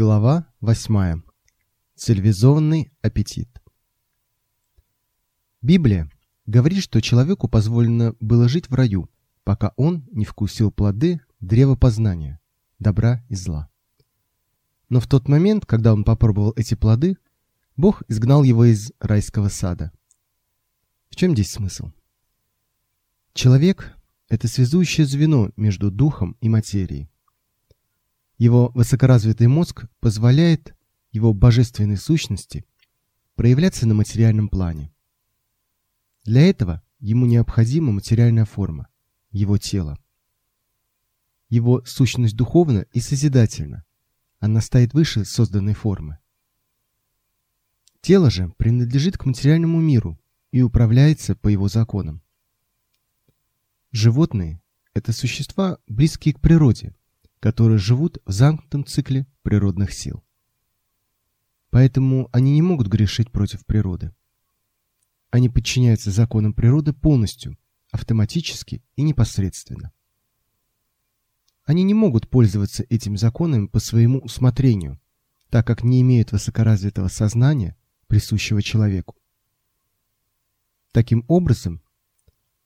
Глава 8. Цивилизованный аппетит. Библия говорит, что человеку позволено было жить в раю, пока он не вкусил плоды древа познания, добра и зла. Но в тот момент, когда он попробовал эти плоды, Бог изгнал его из райского сада. В чем здесь смысл? Человек – это связующее звено между духом и материей. Его высокоразвитый мозг позволяет его божественной сущности проявляться на материальном плане. Для этого ему необходима материальная форма, его тело. Его сущность духовна и созидательна, она стоит выше созданной формы. Тело же принадлежит к материальному миру и управляется по его законам. Животные – это существа, близкие к природе, которые живут в замкнутом цикле природных сил. Поэтому они не могут грешить против природы. Они подчиняются законам природы полностью, автоматически и непосредственно. Они не могут пользоваться этими законами по своему усмотрению, так как не имеют высокоразвитого сознания, присущего человеку. Таким образом,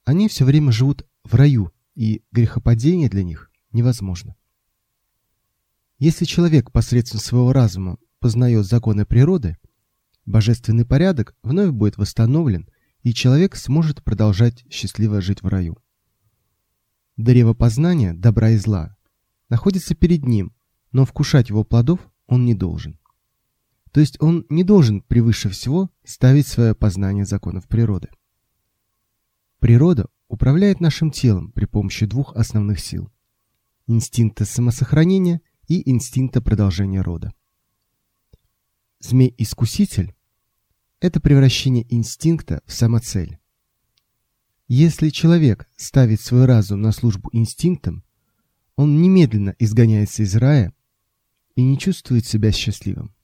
они все время живут в раю, и грехопадение для них невозможно. Если человек посредством своего разума познает законы природы, божественный порядок вновь будет восстановлен, и человек сможет продолжать счастливо жить в раю. Древо познания добра и зла находится перед ним, но вкушать его плодов он не должен. То есть он не должен превыше всего ставить свое познание законов природы. Природа управляет нашим телом при помощи двух основных сил – инстинкта самосохранения – и инстинкта продолжения рода. Змей-искуситель – это превращение инстинкта в самоцель. Если человек ставит свой разум на службу инстинктам, он немедленно изгоняется из рая и не чувствует себя счастливым.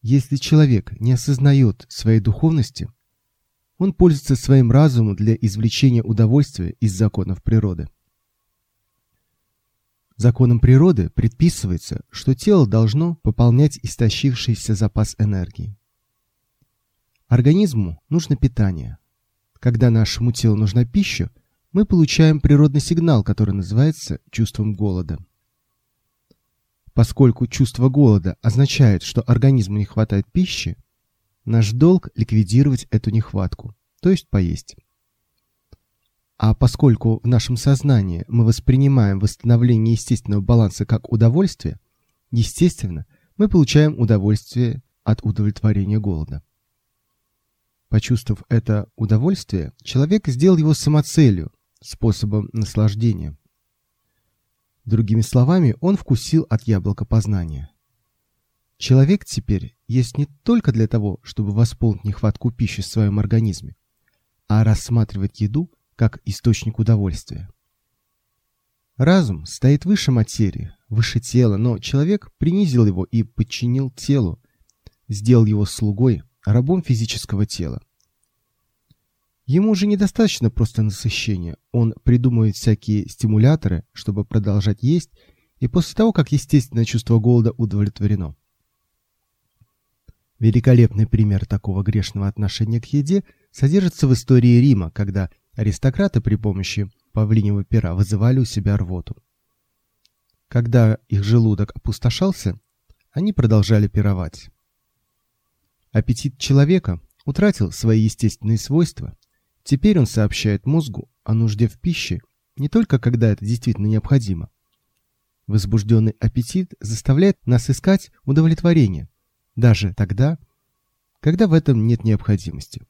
Если человек не осознает своей духовности, он пользуется своим разумом для извлечения удовольствия из законов природы. Законом природы предписывается, что тело должно пополнять истощившийся запас энергии. Организму нужно питание. Когда нашему телу нужна пища, мы получаем природный сигнал, который называется чувством голода. Поскольку чувство голода означает, что организму не хватает пищи, наш долг ликвидировать эту нехватку, то есть поесть. А поскольку в нашем сознании мы воспринимаем восстановление естественного баланса как удовольствие, естественно, мы получаем удовольствие от удовлетворения голода. Почувствовав это удовольствие, человек сделал его самоцелью, способом наслаждения. Другими словами, он вкусил от яблока познания. Человек теперь есть не только для того, чтобы восполнить нехватку пищи в своем организме, а рассматривать еду – как источник удовольствия. Разум стоит выше материи, выше тела, но человек принизил его и подчинил телу, сделал его слугой, рабом физического тела. Ему уже недостаточно просто насыщения, он придумывает всякие стимуляторы, чтобы продолжать есть, и после того, как естественное чувство голода удовлетворено. Великолепный пример такого грешного отношения к еде содержится в истории Рима, когда Аристократы при помощи павлиньего пера вызывали у себя рвоту. Когда их желудок опустошался, они продолжали пировать. Аппетит человека утратил свои естественные свойства. Теперь он сообщает мозгу о нужде в пище не только когда это действительно необходимо. Возбужденный аппетит заставляет нас искать удовлетворение, даже тогда, когда в этом нет необходимости.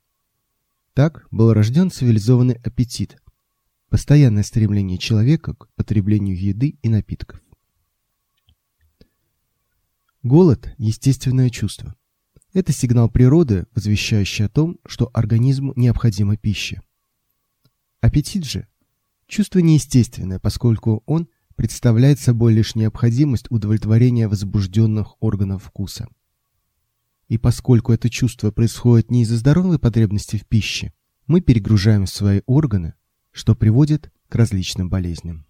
Так был рожден цивилизованный аппетит, постоянное стремление человека к потреблению еды и напитков. Голод – естественное чувство. Это сигнал природы, возвещающий о том, что организму необходима пища. Аппетит же – чувство неестественное, поскольку он представляет собой лишь необходимость удовлетворения возбужденных органов вкуса. И поскольку это чувство происходит не из-за здоровой потребности в пище, мы перегружаем свои органы, что приводит к различным болезням.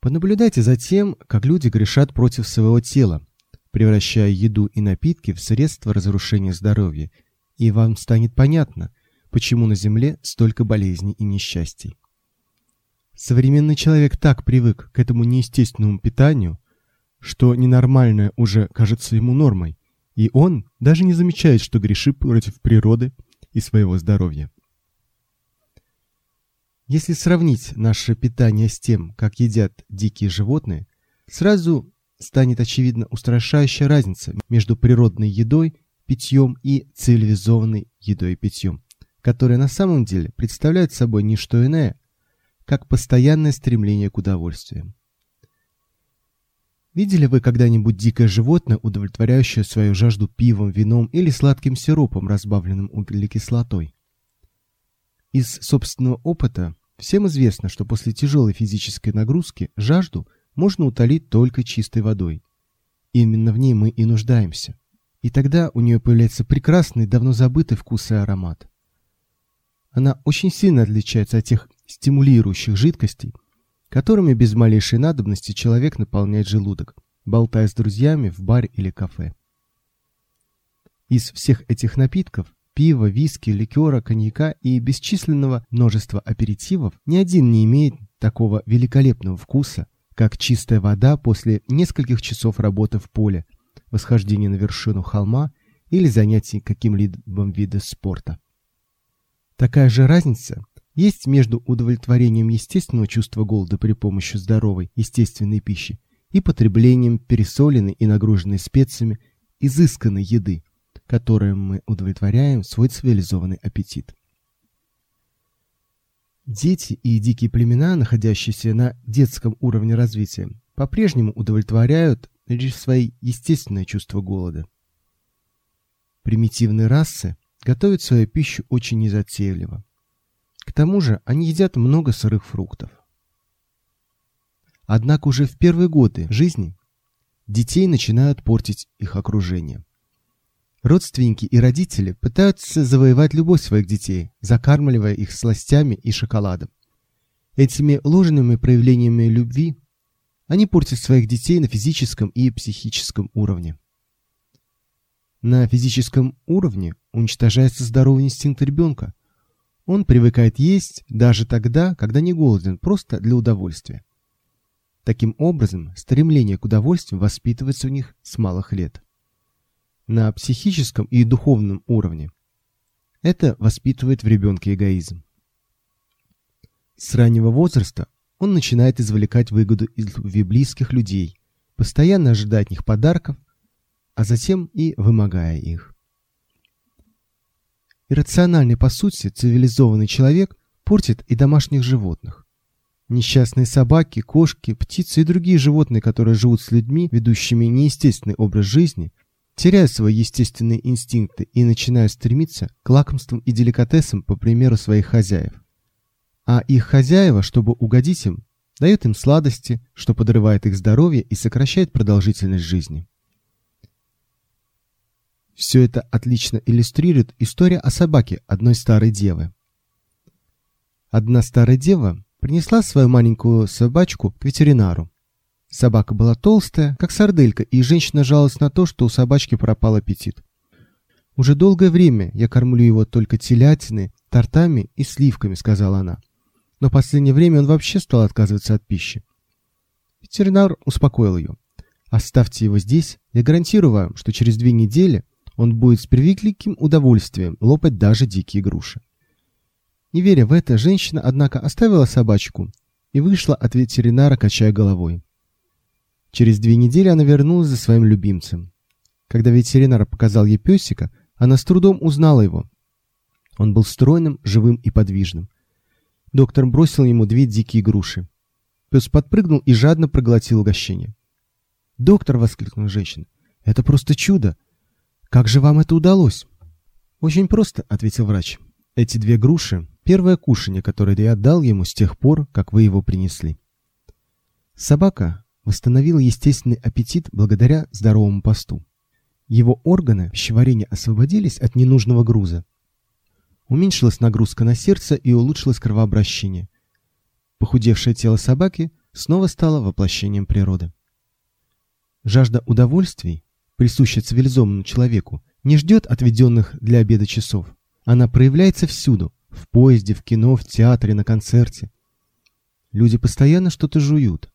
Понаблюдайте за тем, как люди грешат против своего тела, превращая еду и напитки в средства разрушения здоровья, и вам станет понятно, почему на Земле столько болезней и несчастий. Современный человек так привык к этому неестественному питанию, что ненормальное уже кажется ему нормой, и он даже не замечает, что грешит против природы и своего здоровья. Если сравнить наше питание с тем, как едят дикие животные, сразу станет очевидна устрашающая разница между природной едой, питьем и цивилизованной едой и питьем, которая на самом деле представляет собой не что иное, как постоянное стремление к удовольствиям. Видели вы когда-нибудь дикое животное, удовлетворяющее свою жажду пивом, вином или сладким сиропом, разбавленным углекислотой? Из собственного опыта всем известно, что после тяжелой физической нагрузки жажду можно утолить только чистой водой. Именно в ней мы и нуждаемся. И тогда у нее появляется прекрасный, давно забытый вкус и аромат. Она очень сильно отличается от тех стимулирующих жидкостей, которыми без малейшей надобности человек наполняет желудок, болтая с друзьями в баре или кафе. Из всех этих напитков пива, виски, ликера, коньяка и бесчисленного множества аперитивов ни один не имеет такого великолепного вкуса, как чистая вода после нескольких часов работы в поле, восхождения на вершину холма или занятий каким-либо видом спорта. Такая же разница есть между удовлетворением естественного чувства голода при помощи здоровой, естественной пищи и потреблением пересоленной и нагруженной специями изысканной еды, которой мы удовлетворяем свой цивилизованный аппетит. Дети и дикие племена, находящиеся на детском уровне развития, по-прежнему удовлетворяют лишь свои естественное чувство голода. Примитивные расы готовят свою пищу очень незатейливо. К тому же они едят много сырых фруктов. Однако уже в первые годы жизни детей начинают портить их окружение. Родственники и родители пытаются завоевать любовь своих детей, закармливая их сластями и шоколадом. Этими ложными проявлениями любви они портят своих детей на физическом и психическом уровне. На физическом уровне уничтожается здоровый инстинкт ребенка, он привыкает есть даже тогда, когда не голоден, просто для удовольствия. Таким образом, стремление к удовольствию воспитывается у них с малых лет. На психическом и духовном уровне это воспитывает в ребенке эгоизм. С раннего возраста он начинает извлекать выгоду из любви близких людей, постоянно ожидая от них подарков, а затем и вымогая их. Иррациональный по сути цивилизованный человек портит и домашних животных. Несчастные собаки, кошки, птицы и другие животные, которые живут с людьми, ведущими неестественный образ жизни, теряют свои естественные инстинкты и начинают стремиться к лакомствам и деликатесам по примеру своих хозяев. А их хозяева, чтобы угодить им, дают им сладости, что подрывает их здоровье и сокращает продолжительность жизни. Все это отлично иллюстрирует история о собаке одной старой девы. Одна старая дева принесла свою маленькую собачку к ветеринару. Собака была толстая, как сарделька, и женщина жаловалась на то, что у собачки пропал аппетит. «Уже долгое время я кормлю его только телятиной, тортами и сливками», — сказала она. «Но в последнее время он вообще стал отказываться от пищи». Ветеринар успокоил ее. «Оставьте его здесь, я гарантирую вам, что через две недели он будет с превеликим удовольствием лопать даже дикие груши. Не веря в это, женщина, однако, оставила собачку и вышла от ветеринара, качая головой. Через две недели она вернулась за своим любимцем. Когда ветеринар показал ей песика, она с трудом узнала его. Он был стройным, живым и подвижным. Доктор бросил ему две дикие груши. Пес подпрыгнул и жадно проглотил угощение. «Доктор!» — воскликнула женщина. «Это просто чудо! Как же вам это удалось? Очень просто, ответил врач. Эти две груши первое кушанье, которое я отдал ему с тех пор, как вы его принесли. Собака восстановила естественный аппетит благодаря здоровому посту. Его органы пищеварения освободились от ненужного груза. Уменьшилась нагрузка на сердце и улучшилось кровообращение. Похудевшее тело собаки снова стала воплощением природы. Жажда удовольствий, присущая цивилизованному человеку, не ждет отведенных для обеда часов. Она проявляется всюду – в поезде, в кино, в театре, на концерте. Люди постоянно что-то жуют.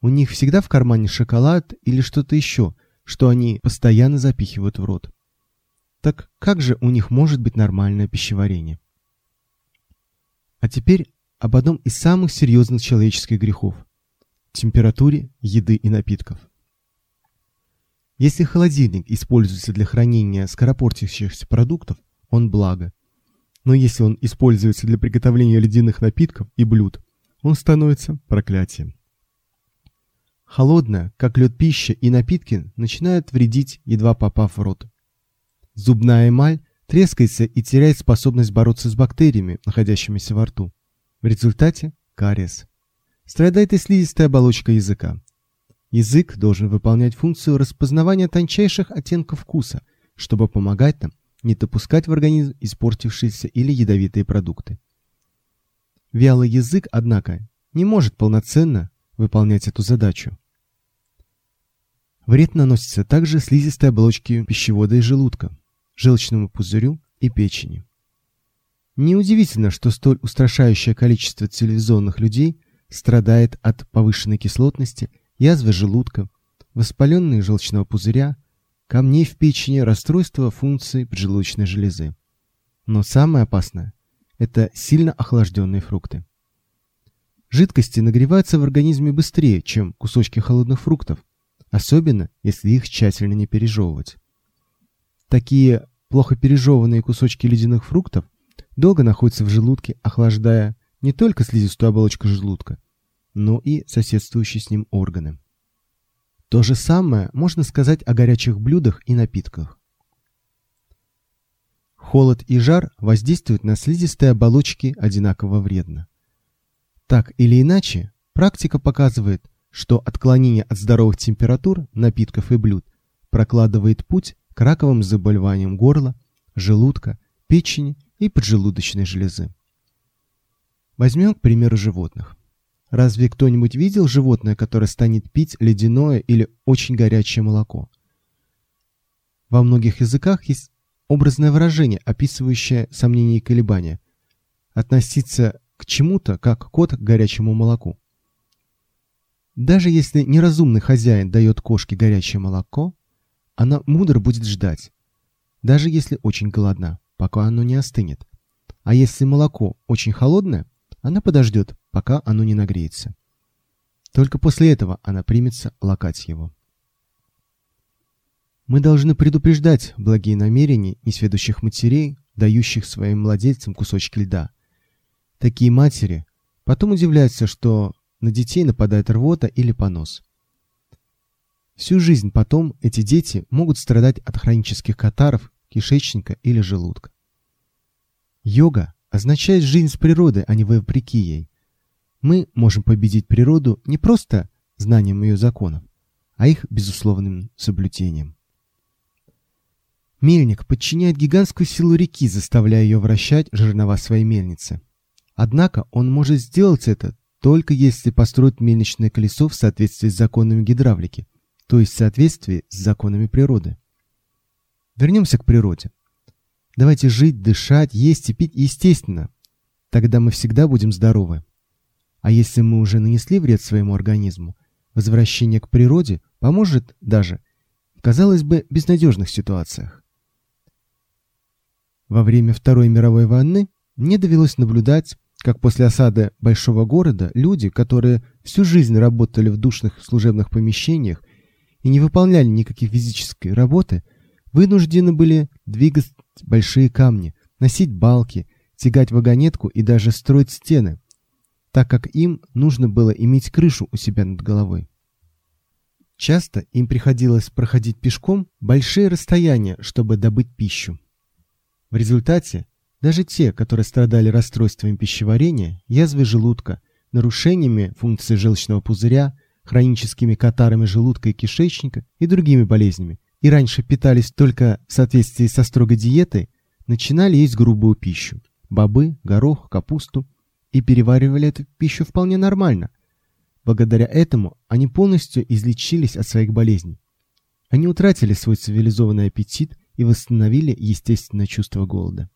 У них всегда в кармане шоколад или что-то еще, что они постоянно запихивают в рот. Так как же у них может быть нормальное пищеварение? А теперь об одном из самых серьезных человеческих грехов – температуре еды и напитков. Если холодильник используется для хранения скоропортящихся продуктов, он благо. Но если он используется для приготовления ледяных напитков и блюд, он становится проклятием. Холодная, как лед пища и напитки начинают вредить, едва попав в рот. Зубная эмаль трескается и теряет способность бороться с бактериями, находящимися во рту. В результате – кариес. Страдает и слизистая оболочка языка. Язык должен выполнять функцию распознавания тончайших оттенков вкуса, чтобы помогать нам не допускать в организм испортившиеся или ядовитые продукты. Вялый язык, однако, не может полноценно выполнять эту задачу. Вред наносится также слизистой оболочке пищевода и желудка, желчному пузырю и печени. Неудивительно, что столь устрашающее количество цивилизованных людей страдает от повышенной кислотности, язвы желудка, воспаленной желчного пузыря, камней в печени, расстройства функций поджелудочной железы. Но самое опасное – это сильно охлажденные фрукты. Жидкости нагреваются в организме быстрее, чем кусочки холодных фруктов, особенно если их тщательно не пережевывать. Такие плохо пережеванные кусочки ледяных фруктов долго находятся в желудке, охлаждая не только слизистую оболочку желудка, но и соседствующие с ним органы. То же самое можно сказать о горячих блюдах и напитках. Холод и жар воздействуют на слизистые оболочки одинаково вредно. Так или иначе, практика показывает, что отклонение от здоровых температур напитков и блюд прокладывает путь к раковым заболеваниям горла, желудка, печени и поджелудочной железы. Возьмем, к примеру, животных. Разве кто-нибудь видел животное, которое станет пить ледяное или очень горячее молоко? Во многих языках есть образное выражение, описывающее сомнения и колебания. Относиться к чему-то, как кот к горячему молоку. Даже если неразумный хозяин дает кошке горячее молоко, она мудро будет ждать, даже если очень голодна, пока оно не остынет. А если молоко очень холодное, она подождет, пока оно не нагреется. Только после этого она примется лакать его. Мы должны предупреждать благие намерения несведущих матерей, дающих своим младенцам кусочки льда. Такие матери потом удивляются, что на детей нападает рвота или понос. Всю жизнь потом эти дети могут страдать от хронических катаров, кишечника или желудка. Йога означает жизнь с природой, а не вопреки ей. Мы можем победить природу не просто знанием ее законов, а их безусловным соблюдением. Мельник подчиняет гигантскую силу реки, заставляя ее вращать жернова своей мельницы. Однако он может сделать это только если построит мельничное колесо в соответствии с законами гидравлики, то есть в соответствии с законами природы. Вернемся к природе. Давайте жить, дышать, есть и пить естественно. Тогда мы всегда будем здоровы. А если мы уже нанесли вред своему организму, возвращение к природе поможет даже казалось бы, безнадежных ситуациях. Во время Второй мировой войны мне довелось наблюдать, как после осады большого города люди, которые всю жизнь работали в душных служебных помещениях и не выполняли никаких физической работы, вынуждены были двигать большие камни, носить балки, тягать вагонетку и даже строить стены, так как им нужно было иметь крышу у себя над головой. Часто им приходилось проходить пешком большие расстояния, чтобы добыть пищу. В результате даже те, которые страдали расстройствами пищеварения, язвой желудка, нарушениями функции желчного пузыря, хроническими катарами желудка и кишечника и другими болезнями, и раньше питались только в соответствии со строгой диетой, начинали есть грубую пищу – бобы, горох, капусту – и переваривали эту пищу вполне нормально. Благодаря этому они полностью излечились от своих болезней. Они утратили свой цивилизованный аппетит и восстановили естественное чувство голода.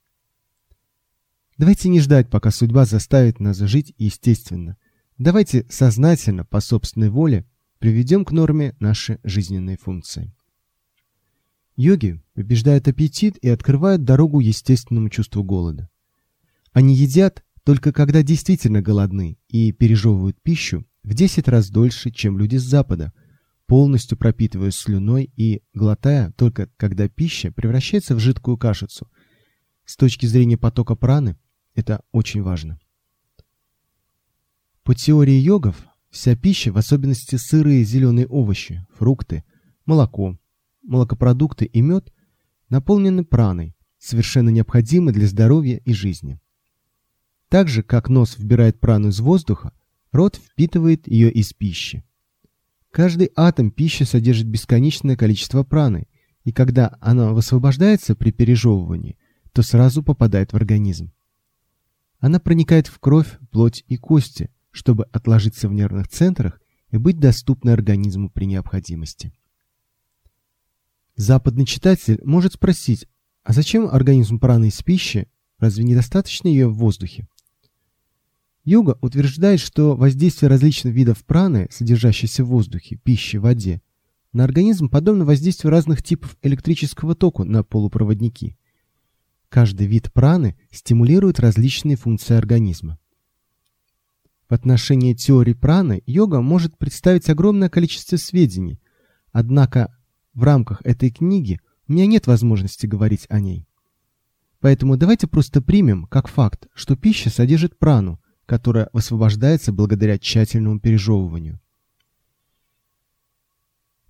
Давайте не ждать, пока судьба заставит нас жить естественно. Давайте сознательно, по собственной воле, приведем к норме наши жизненные функции. Йоги побеждают аппетит и открывают дорогу естественному чувству голода. Они едят только когда действительно голодны и пережевывают пищу в 10 раз дольше, чем люди с запада, полностью пропитываясь слюной и глотая только когда пища превращается в жидкую кашицу. С точки зрения потока праны это очень важно. По теории йогов, вся пища, в особенности сырые зеленые овощи, фрукты, молоко, молокопродукты и мед наполнены праной, совершенно необходимой для здоровья и жизни. Так же, как нос вбирает прану из воздуха, рот впитывает ее из пищи. Каждый атом пищи содержит бесконечное количество праны, и когда она высвобождается при пережевывании, то сразу попадает в организм. Она проникает в кровь, плоть и кости, чтобы отложиться в нервных центрах и быть доступной организму при необходимости. Западный читатель может спросить, а зачем организм праны из пищи, разве недостаточно ее в воздухе? Йога утверждает, что воздействие различных видов праны, содержащейся в воздухе, пище, воде, на организм подобно воздействию разных типов электрического тока на полупроводники. Каждый вид праны стимулирует различные функции организма. В отношении теории праны йога может представить огромное количество сведений, однако в рамках этой книги у меня нет возможности говорить о ней. Поэтому давайте просто примем как факт, что пища содержит прану, которая высвобождается благодаря тщательному пережевыванию.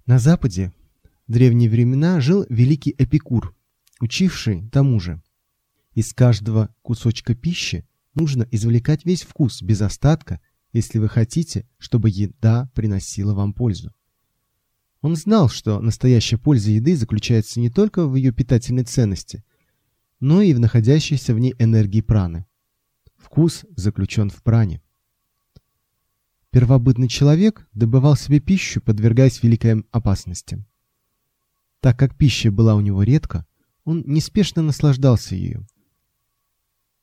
На Западе в древние времена жил великий Эпикур, учивший тому же. Из каждого кусочка пищи нужно извлекать весь вкус без остатка, если вы хотите, чтобы еда приносила вам пользу. Он знал, что настоящая польза еды заключается не только в ее питательной ценности, но и в находящейся в ней энергии праны. Вкус заключен в пране. Первобытный человек добывал себе пищу, подвергаясь великим опасностям. Так как пища была у него редко, он неспешно наслаждался ею.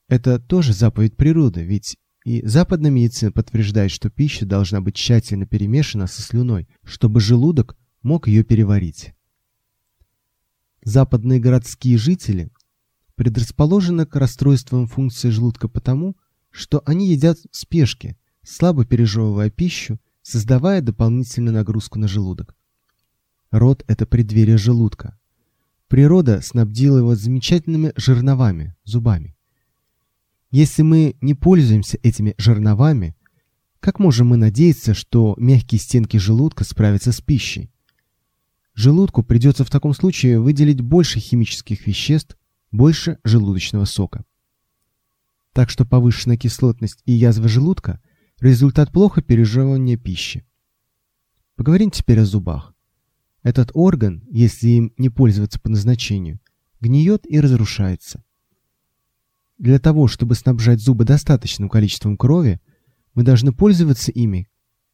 Это тоже заповедь природы, ведь и западная медицина подтверждает, что пища должна быть тщательно перемешана со слюной, чтобы желудок мог ее переварить. Западные городские жители предрасположены к расстройствам функции желудка потому, что они едят в спешке, слабо пережевывая пищу, создавая дополнительную нагрузку на желудок. Рот – это преддверие желудка. Природа снабдила его замечательными жерновами, зубами. Если мы не пользуемся этими жерновами, как можем мы надеяться, что мягкие стенки желудка справятся с пищей? Желудку придется в таком случае выделить больше химических веществ, больше желудочного сока. Так что повышенная кислотность и язва желудка – результат плохо пережевывания пищи. Поговорим теперь о зубах. Этот орган, если им не пользоваться по назначению, гниет и разрушается. Для того, чтобы снабжать зубы достаточным количеством крови, мы должны пользоваться ими,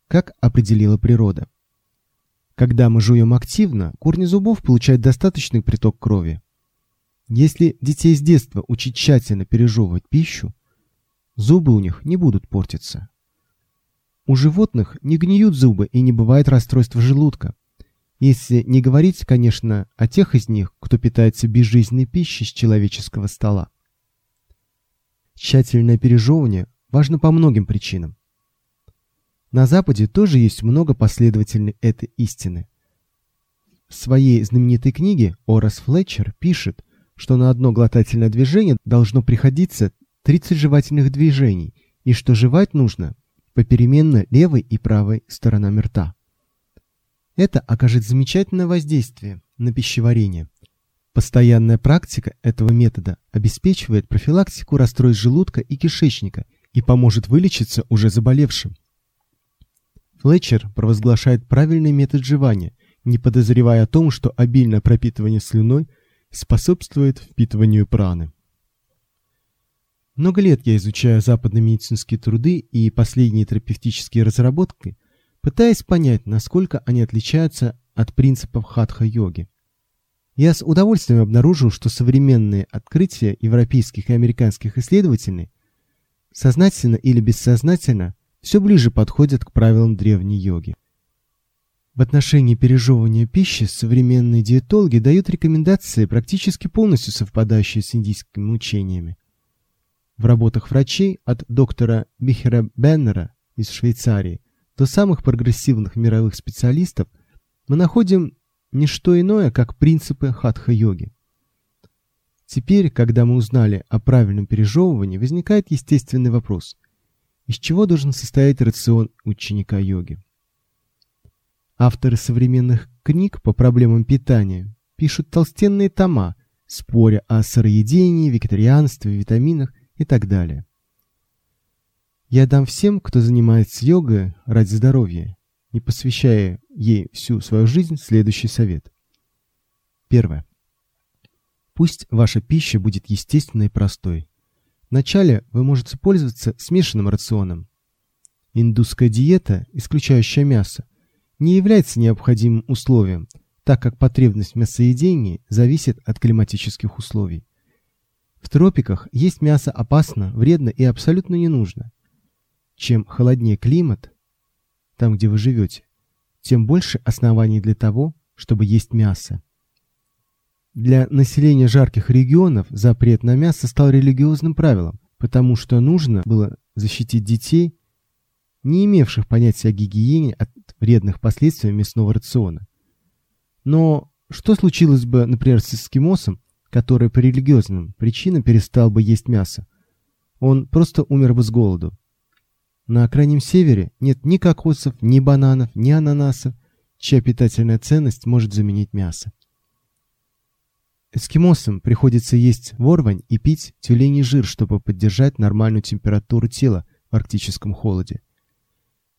как определила природа. Когда мы жуем активно, корни зубов получают достаточный приток крови. Если детей с детства учить тщательно пережевывать пищу, зубы у них не будут портиться. У животных не гниют зубы и не бывает расстройства желудка. Если не говорить, конечно, о тех из них, кто питается безжизненной пищей с человеческого стола. Тщательное пережевывание важно по многим причинам. На Западе тоже есть много последователей этой истины. В своей знаменитой книге Орас Флетчер пишет, что на одно глотательное движение должно приходиться 30 жевательных движений и что жевать нужно попеременно левой и правой сторонами рта. Это окажет замечательное воздействие на пищеварение. Постоянная практика этого метода обеспечивает профилактику расстройств желудка и кишечника и поможет вылечиться уже заболевшим. Флетчер провозглашает правильный метод жевания, не подозревая о том, что обильное пропитывание слюной способствует впитыванию праны. Много лет я изучаю западные медицинские труды и последние терапевтические разработки, пытаясь понять, насколько они отличаются от принципов хатха-йоги. Я с удовольствием обнаружил, что современные открытия европейских и американских исследователей сознательно или бессознательно все ближе подходят к правилам древней йоги. В отношении пережевывания пищи современные диетологи дают рекомендации, практически полностью совпадающие с индийскими учениями. В работах врачей от доктора Михера Беннера из Швейцарии до самых прогрессивных мировых специалистов мы находим не что иное, как принципы хатха-йоги. Теперь, когда мы узнали о правильном пережевывании, возникает естественный вопрос. Из чего должен состоять рацион ученика йоги? Авторы современных книг по проблемам питания пишут толстенные тома, споря о сыроедении, вегетарианстве, витаминах и так далее. Я дам всем, кто занимается йогой ради здоровья, не посвящая ей всю свою жизнь, следующий совет. Первое. Пусть ваша пища будет естественной и простой. Вначале вы можете пользоваться смешанным рационом. Индусская диета, исключающая мясо, не является необходимым условием, так как потребность в мясоедении зависит от климатических условий. В тропиках есть мясо опасно, вредно и абсолютно не нужно. Чем холоднее климат, там, где вы живете, тем больше оснований для того, чтобы есть мясо. Для населения жарких регионов запрет на мясо стал религиозным правилом, потому что нужно было защитить детей, не имевших понятия о гигиене от вредных последствий мясного рациона. Но что случилось бы, например, с эскимосом, который по религиозным причинам перестал бы есть мясо? Он просто умер бы с голоду. На крайнем севере нет ни кокосов, ни бананов, ни ананасов, чья питательная ценность может заменить мясо. Эскимосам приходится есть ворвань и пить тюленей жир, чтобы поддержать нормальную температуру тела в арктическом холоде.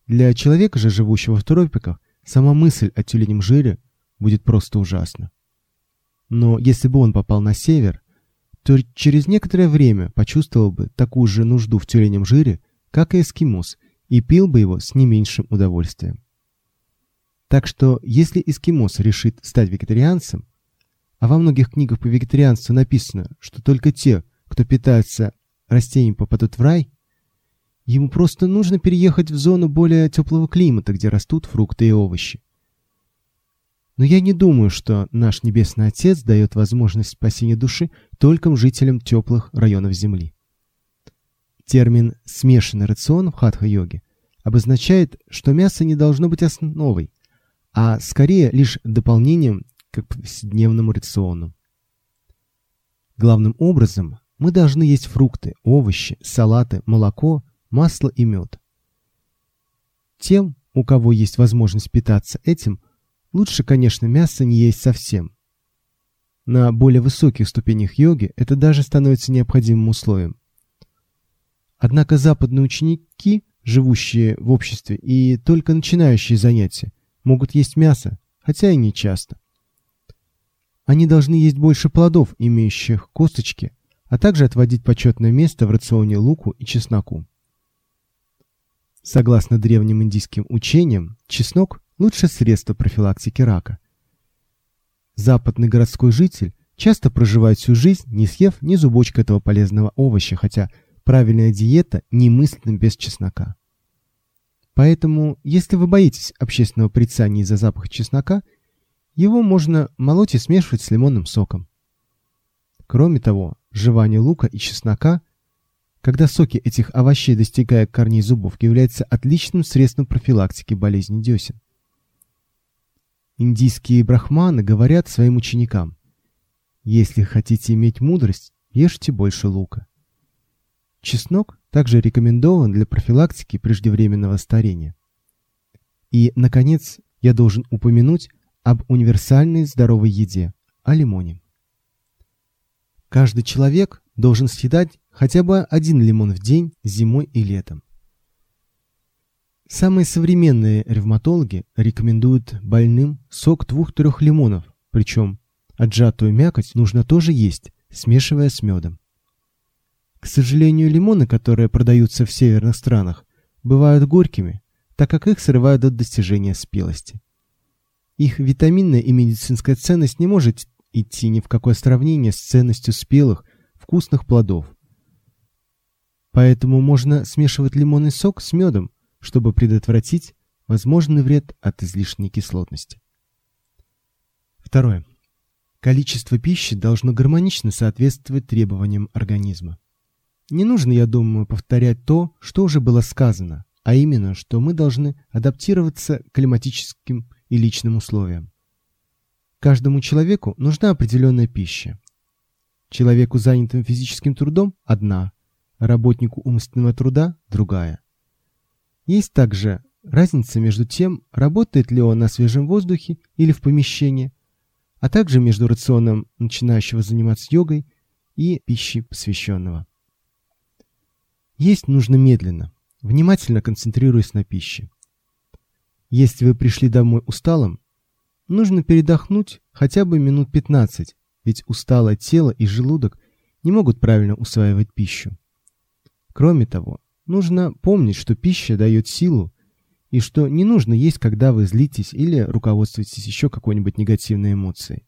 Для человека же, живущего в тропиках, сама мысль о тюленем жире будет просто ужасна. Но если бы он попал на север, то через некоторое время почувствовал бы такую же нужду в тюленем жире, как и эскимос, и пил бы его с не меньшим удовольствием. Так что, если эскимос решит стать вегетарианцем, а во многих книгах по вегетарианству написано, что только те, кто питается растениями, попадут в рай, ему просто нужно переехать в зону более теплого климата, где растут фрукты и овощи. Но я не думаю, что наш Небесный Отец дает возможность спасения души только жителям теплых районов Земли. Термин «смешанный рацион» в хатха-йоге обозначает, что мясо не должно быть основой, а скорее лишь дополнением к повседневному рациону. Главным образом мы должны есть фрукты, овощи, салаты, молоко, масло и мед. Тем, у кого есть возможность питаться этим, лучше, конечно, мясо не есть совсем. На более высоких ступенях йоги это даже становится необходимым условием. Однако западные ученики, живущие в обществе и только начинающие занятия, могут есть мясо, хотя и не часто. Они должны есть больше плодов, имеющих косточки, а также отводить почетное место в рационе луку и чесноку. Согласно древним индийским учениям, чеснок – лучшее средство профилактики рака. Западный городской житель часто проживает всю жизнь, не съев ни зубочка этого полезного овоща, хотя правильная диета немыслима без чеснока. Поэтому, если вы боитесь общественного прицания из-за запаха чеснока – его можно молоть и смешивать с лимонным соком. Кроме того, жевание лука и чеснока, когда соки этих овощей достигают корней зубов, является отличным средством профилактики болезни десен. Индийские брахманы говорят своим ученикам, если хотите иметь мудрость, ешьте больше лука. Чеснок также рекомендован для профилактики преждевременного старения. И, наконец, я должен упомянуть об универсальной здоровой еде, о лимоне. Каждый человек должен съедать хотя бы один лимон в день зимой и летом. Самые современные ревматологи рекомендуют больным сок двух-трех лимонов, причем отжатую мякоть нужно тоже есть, смешивая с медом. К сожалению, лимоны, которые продаются в северных странах, бывают горькими, так как их срывают до достижения спелости. Их витаминная и медицинская ценность не может идти ни в какое сравнение с ценностью спелых, вкусных плодов. Поэтому можно смешивать лимонный сок с медом, чтобы предотвратить возможный вред от излишней кислотности. Второе. Количество пищи должно гармонично соответствовать требованиям организма. Не нужно, я думаю, повторять то, что уже было сказано, а именно, что мы должны адаптироваться к климатическим и личным условиям. Каждому человеку нужна определенная пища. Человеку, занятому физическим трудом, одна, работнику умственного труда – другая. Есть также разница между тем, работает ли он на свежем воздухе или в помещении, а также между рационом начинающего заниматься йогой и пищей посвященного. Есть нужно медленно, внимательно концентрируясь на пище. Если вы пришли домой усталым, нужно передохнуть хотя бы минут 15, ведь усталое тело и желудок не могут правильно усваивать пищу. Кроме того, нужно помнить, что пища дает силу, и что не нужно есть, когда вы злитесь или руководствуетесь еще какой-нибудь негативной эмоцией.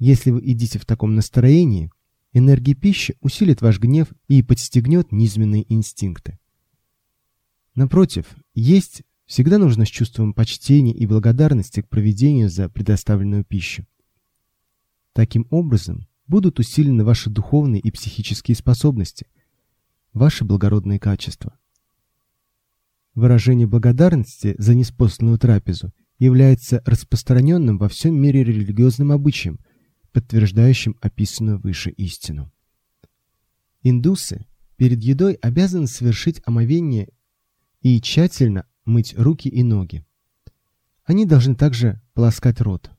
Если вы едите в таком настроении, энергия пищи усилит ваш гнев и подстегнет низменные инстинкты. Напротив, есть Всегда нужно с чувством почтения и благодарности к проведению за предоставленную пищу. Таким образом, будут усилены ваши духовные и психические способности, ваши благородные качества. Выражение благодарности за неспосланную трапезу является распространенным во всем мире религиозным обычаем, подтверждающим описанную выше истину. Индусы перед едой обязаны совершить омовение и тщательно мыть руки и ноги. Они должны также полоскать рот.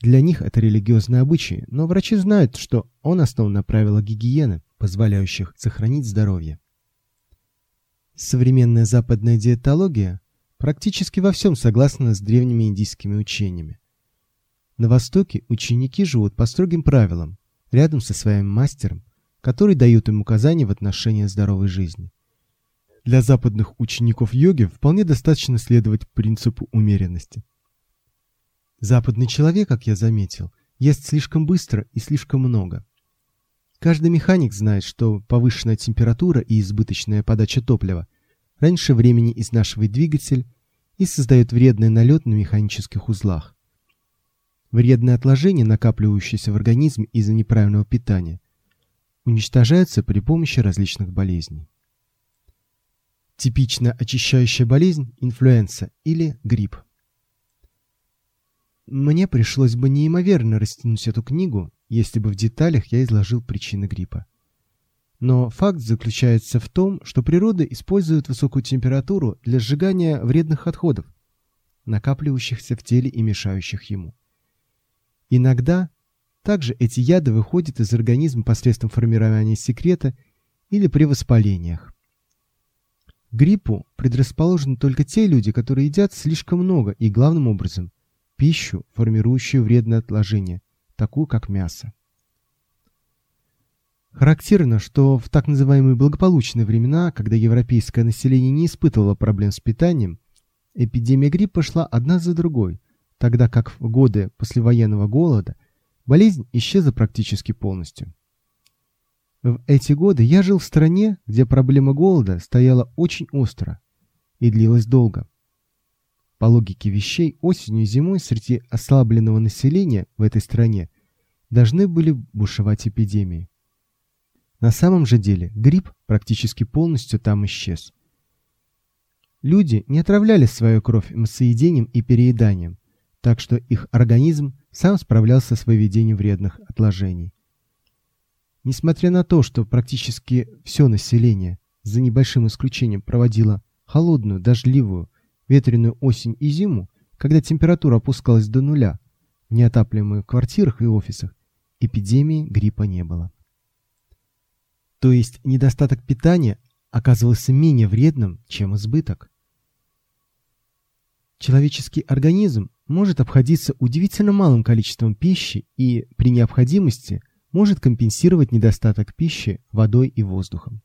Для них это религиозные обычаи, но врачи знают, что он на правилах гигиены, позволяющих сохранить здоровье. Современная западная диетология практически во всем согласна с древними индийскими учениями. На Востоке ученики живут по строгим правилам, рядом со своим мастером, который дает им указания в отношении здоровой жизни. Для западных учеников йоги вполне достаточно следовать принципу умеренности. Западный человек, как я заметил, ест слишком быстро и слишком много. Каждый механик знает, что повышенная температура и избыточная подача топлива раньше времени изнашивает двигатель и создает вредный налет на механических узлах. Вредные отложения, накапливающиеся в организме из-за неправильного питания, уничтожаются при помощи различных болезней. Типичная очищающая болезнь – инфлюенса или грипп. Мне пришлось бы неимоверно растянуть эту книгу, если бы в деталях я изложил причины гриппа. Но факт заключается в том, что природа использует высокую температуру для сжигания вредных отходов, накапливающихся в теле и мешающих ему. Иногда также эти яды выходят из организма посредством формирования секрета или при воспалениях гриппу предрасположены только те люди, которые едят слишком много и, главным образом, пищу, формирующую вредные отложения, такую как мясо. Характерно, что в так называемые благополучные времена, когда европейское население не испытывало проблем с питанием, эпидемия гриппа шла одна за другой, тогда как в годы послевоенного голода болезнь исчезла практически полностью. В эти годы я жил в стране, где проблема голода стояла очень остро и длилась долго. По логике вещей, осенью и зимой среди ослабленного населения в этой стране должны были бушевать эпидемии. На самом же деле грипп практически полностью там исчез. Люди не отравляли свою кровь массоедением и перееданием, так что их организм сам справлялся с выведением вредных отложений. Несмотря на то, что практически все население, за небольшим исключением, проводило холодную, дождливую, ветреную осень и зиму, когда температура опускалась до нуля, в неотапливаемых квартирах и офисах, эпидемии гриппа не было. То есть недостаток питания оказывался менее вредным, чем избыток. Человеческий организм может обходиться удивительно малым количеством пищи и, при необходимости, может компенсировать недостаток пищи водой и воздухом.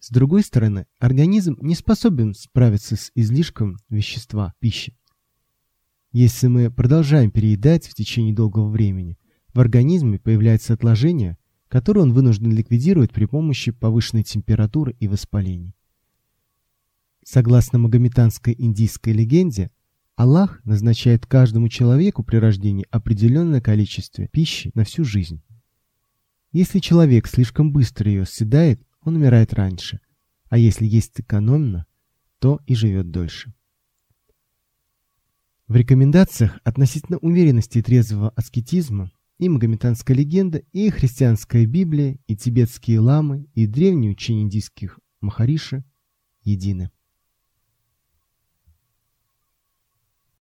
С другой стороны, организм не способен справиться с излишком вещества пищи. Если мы продолжаем переедать в течение долгого времени, в организме появляется отложение, которое он вынужден ликвидировать при помощи повышенной температуры и воспалений. Согласно магометанской индийской легенде, Аллах назначает каждому человеку при рождении определенное количество пищи на всю жизнь. Если человек слишком быстро ее съедает, он умирает раньше, а если есть экономно, то и живет дольше. В рекомендациях относительно уверенности и трезвого аскетизма и магометанская легенда, и христианская Библия, и тибетские ламы, и древние учения индийских Махариши едины.